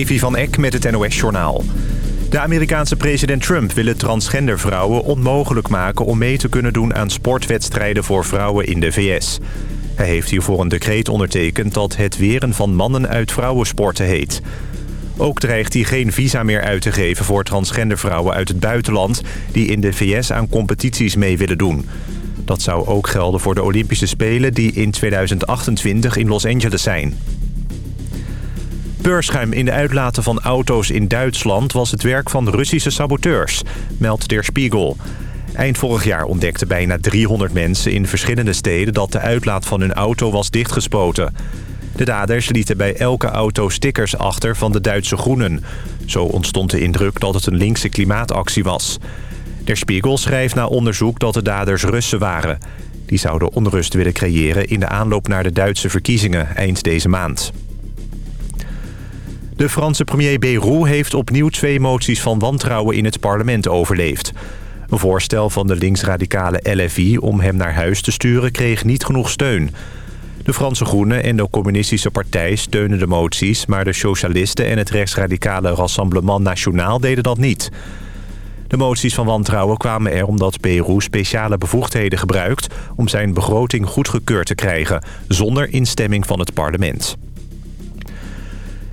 Levi van Eck met het NOS-journaal. De Amerikaanse president Trump wil het transgender vrouwen onmogelijk maken... om mee te kunnen doen aan sportwedstrijden voor vrouwen in de VS. Hij heeft hiervoor een decreet ondertekend dat het weren van mannen uit vrouwensporten heet. Ook dreigt hij geen visa meer uit te geven voor transgender vrouwen uit het buitenland... die in de VS aan competities mee willen doen. Dat zou ook gelden voor de Olympische Spelen die in 2028 in Los Angeles zijn. Beurschuim in de uitlaten van auto's in Duitsland was het werk van Russische saboteurs, meldt Der Spiegel. Eind vorig jaar ontdekten bijna 300 mensen in verschillende steden dat de uitlaat van hun auto was dichtgespoten. De daders lieten bij elke auto stickers achter van de Duitse Groenen. Zo ontstond de indruk dat het een linkse klimaatactie was. Der Spiegel schrijft na onderzoek dat de daders Russen waren. Die zouden onrust willen creëren in de aanloop naar de Duitse verkiezingen eind deze maand. De Franse premier Bayrou heeft opnieuw twee moties van wantrouwen in het parlement overleefd. Een voorstel van de linksradicale LFI om hem naar huis te sturen kreeg niet genoeg steun. De Franse Groenen en de Communistische Partij steunen de moties... maar de socialisten en het rechtsradicale Rassemblement National deden dat niet. De moties van wantrouwen kwamen er omdat Bayrou speciale bevoegdheden gebruikt... om zijn begroting goedgekeurd te krijgen, zonder instemming van het parlement.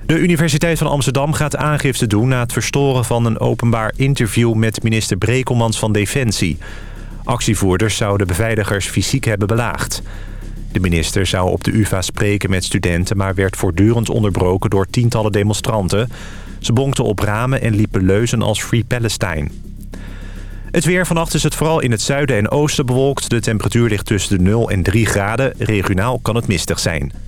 De Universiteit van Amsterdam gaat aangifte doen... na het verstoren van een openbaar interview met minister Brekelmans van Defensie. Actievoerders zouden beveiligers fysiek hebben belaagd. De minister zou op de UvA spreken met studenten... maar werd voortdurend onderbroken door tientallen demonstranten. Ze bonkten op ramen en liepen leuzen als Free Palestine. Het weer vannacht is het vooral in het zuiden en oosten bewolkt. De temperatuur ligt tussen de 0 en 3 graden. Regionaal kan het mistig zijn.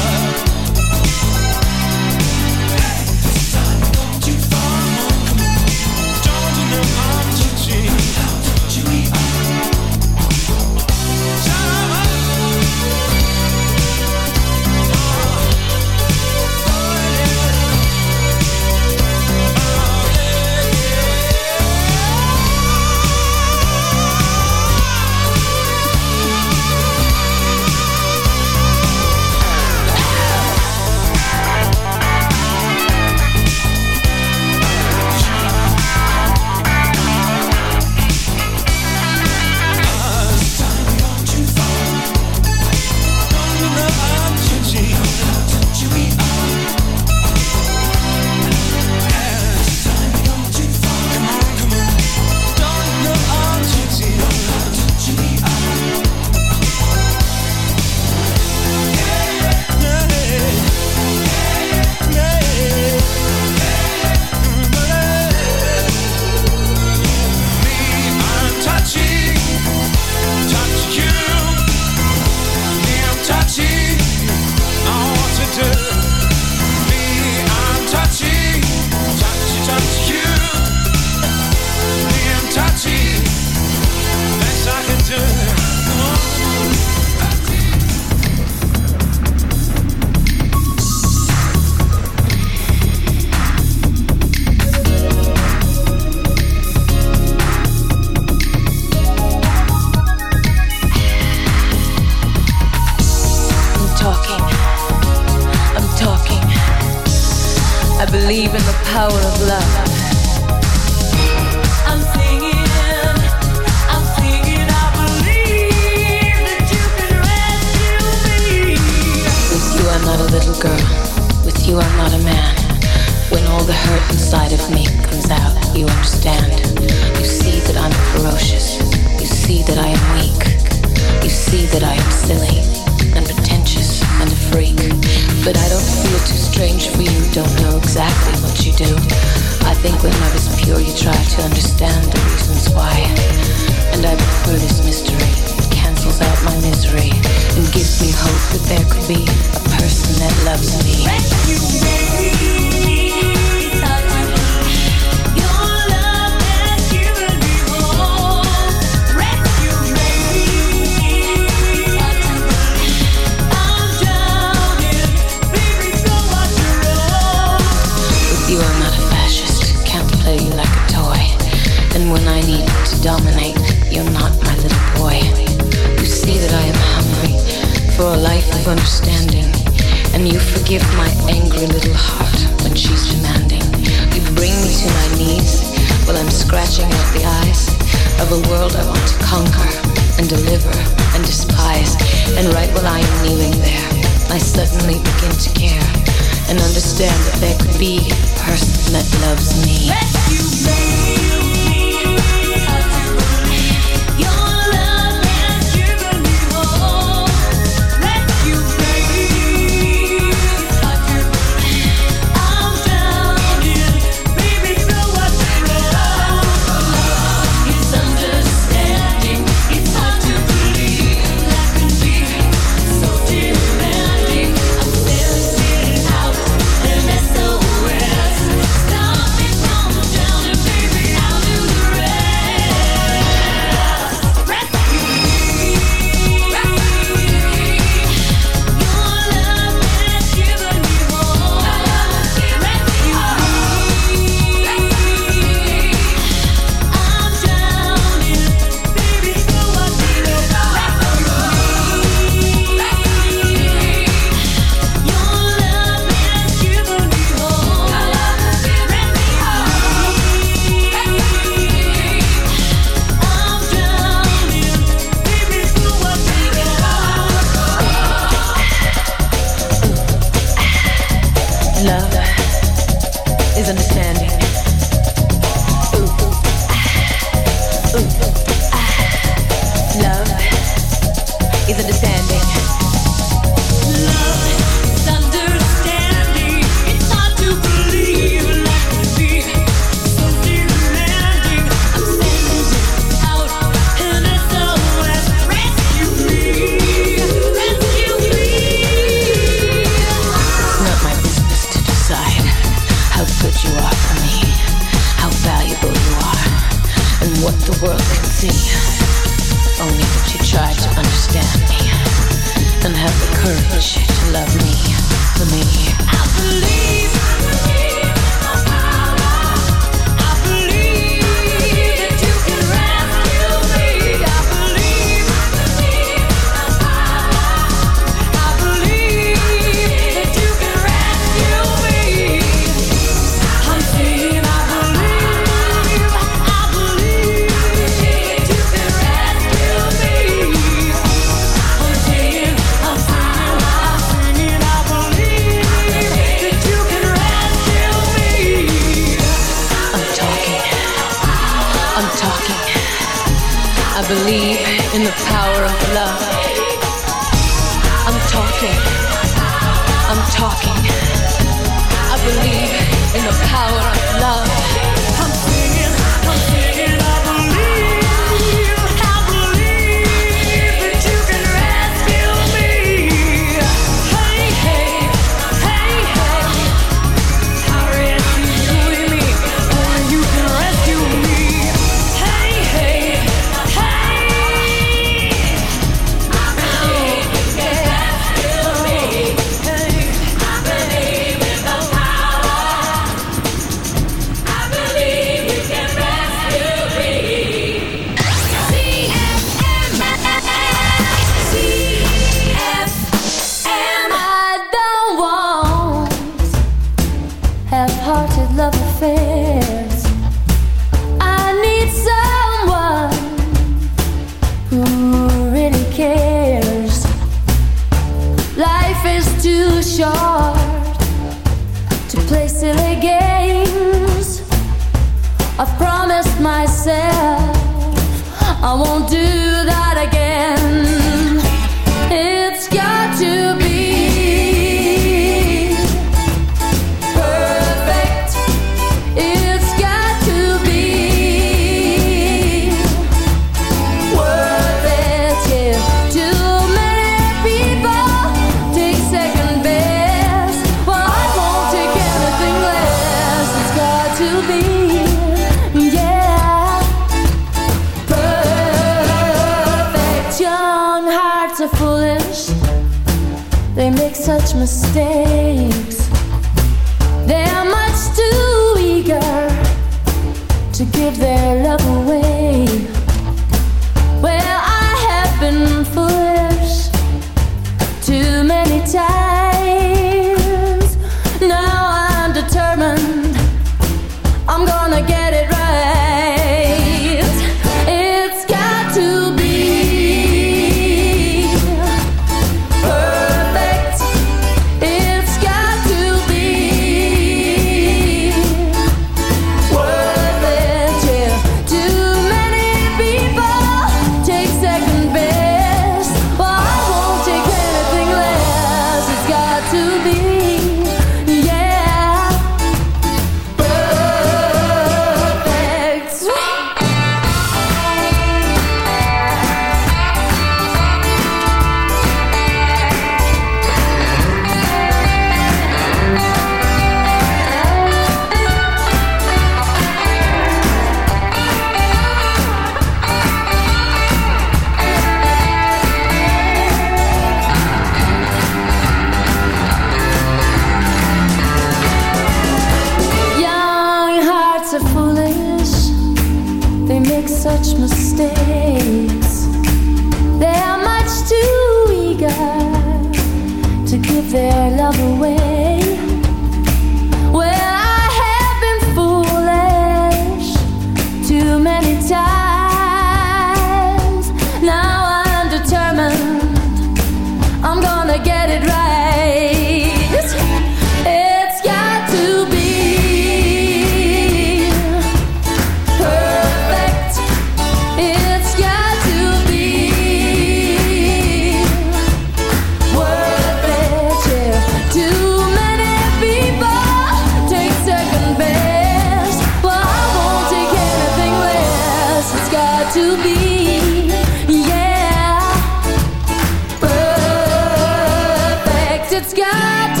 I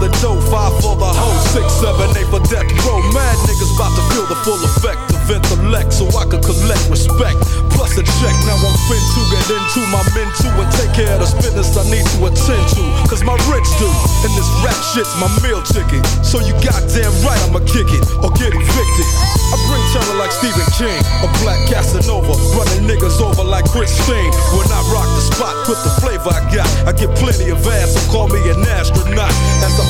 The dough, five for the hoe, six, seven, eight for death row. Mad niggas about to feel the full effect of intellect, so I can collect respect. Plus a check, now I'm fin to get into my men too and take care of the business I need to attend to. Cause my rich do, and this rap shit's my meal ticket. So you goddamn right I'ma kick it or get evicted. I bring terror like Stephen King, a black Casanova, running niggas over like Christine. When I rock the spot with the flavor I got, I get plenty of ass, so call me an astronaut. As I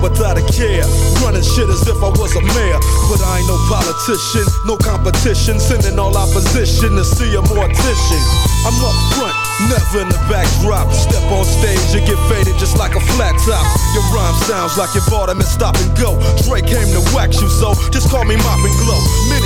without a care. Running shit as if I was a mayor. But I ain't no politician, no competition. Sending all opposition to see a mortician. I'm up front, never in the backdrop. Step on stage, you get faded just like a flat top. Your rhyme sounds like you bought and stop and go. Dre came to wax you, so just call me Mop and Glow. Many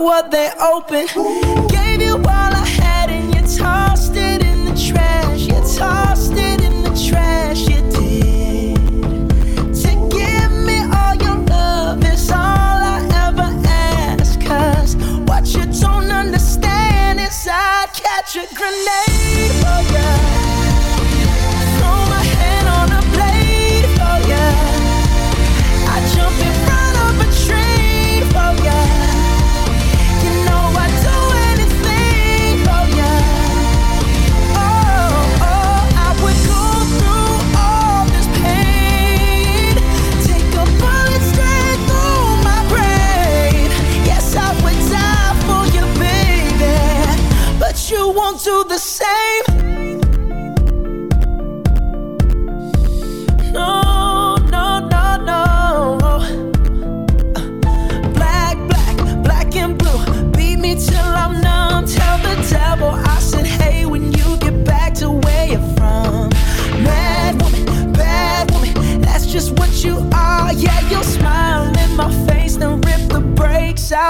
Were they open? Gave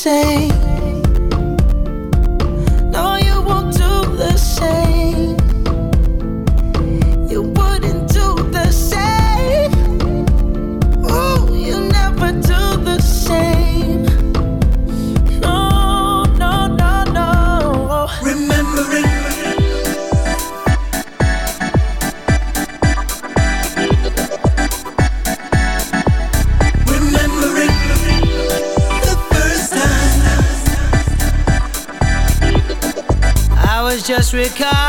say Africa.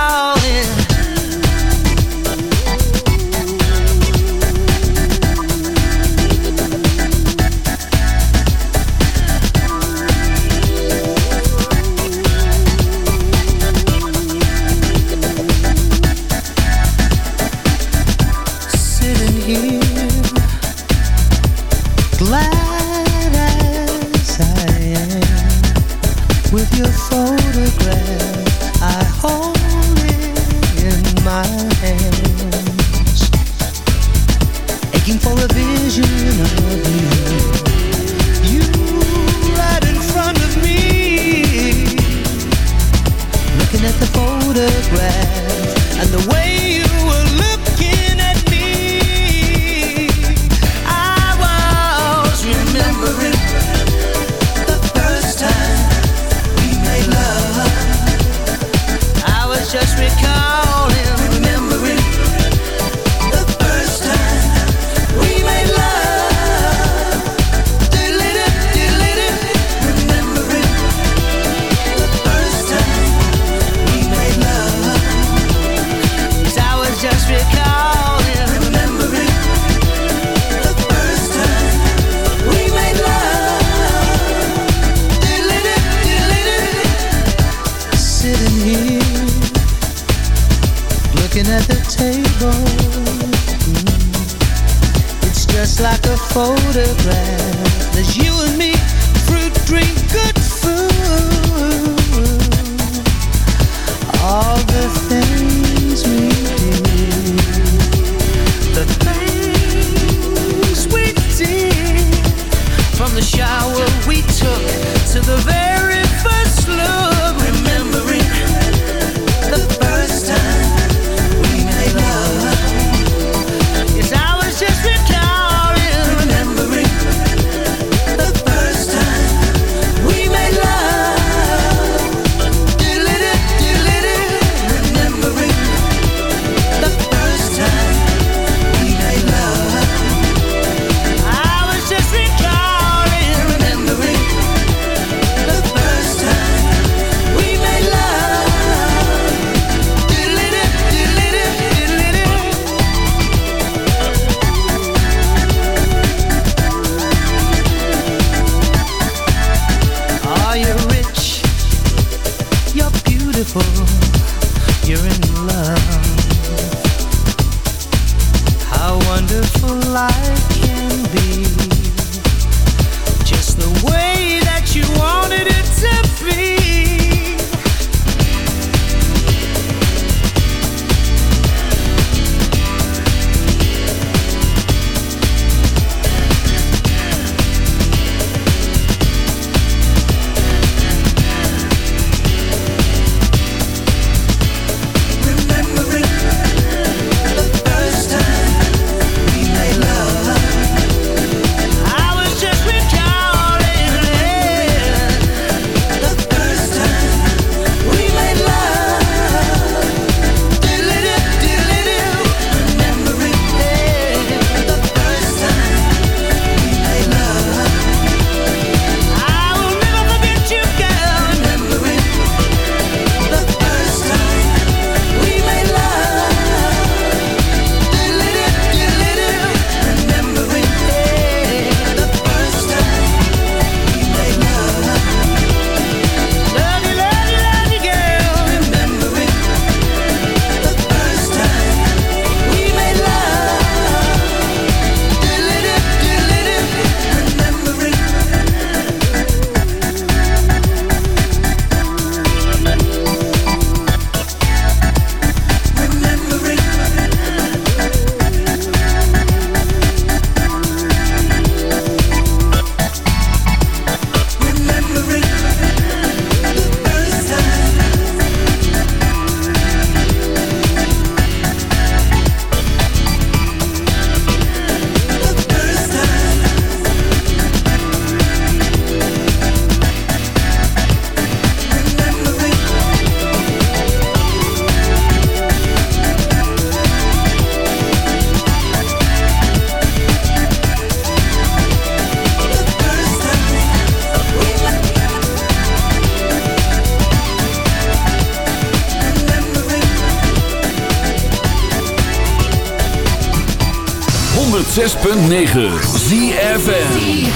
106.9 ZFN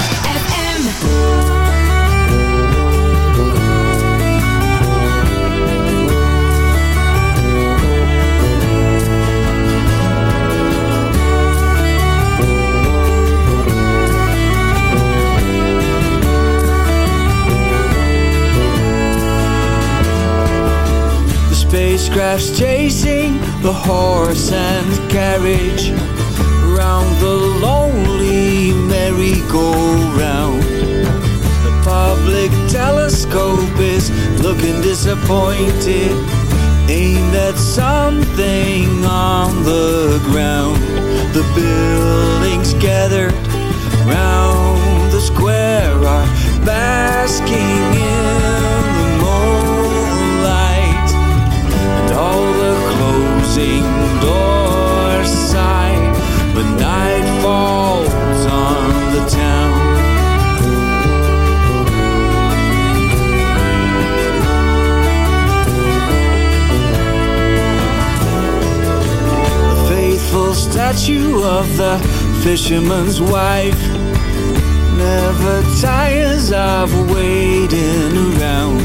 spacecraft's chasing the horse and the carriage. down the lonely merry-go-round. The public telescope is looking disappointed. Aimed at something on the ground. The buildings gathered round the square are basking in the moonlight. And all the closing doors. the town. statue of the fisherman's wife never tires of waiting around.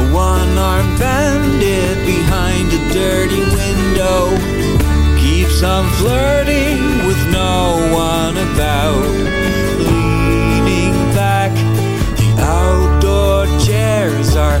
A one armed bandit behind a dirty window I'm flirting with no one about. Leaning back, the outdoor chairs are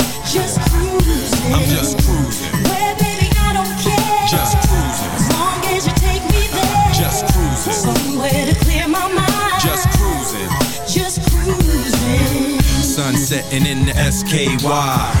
Sun in the SKY.